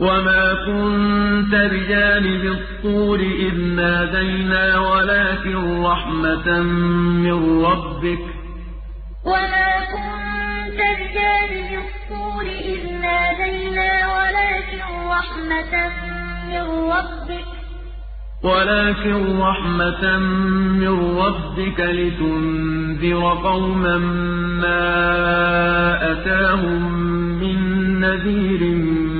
وَمَا كُنتَ بِجَانِبِ الطُّورِ إِذْ نَادَيْنَا وَلَٰكِن رَّحْمَةً مِّن رَّبِّكَ ولكن رحمة من ربك لتنذر قوما ما أتاهم من نذير من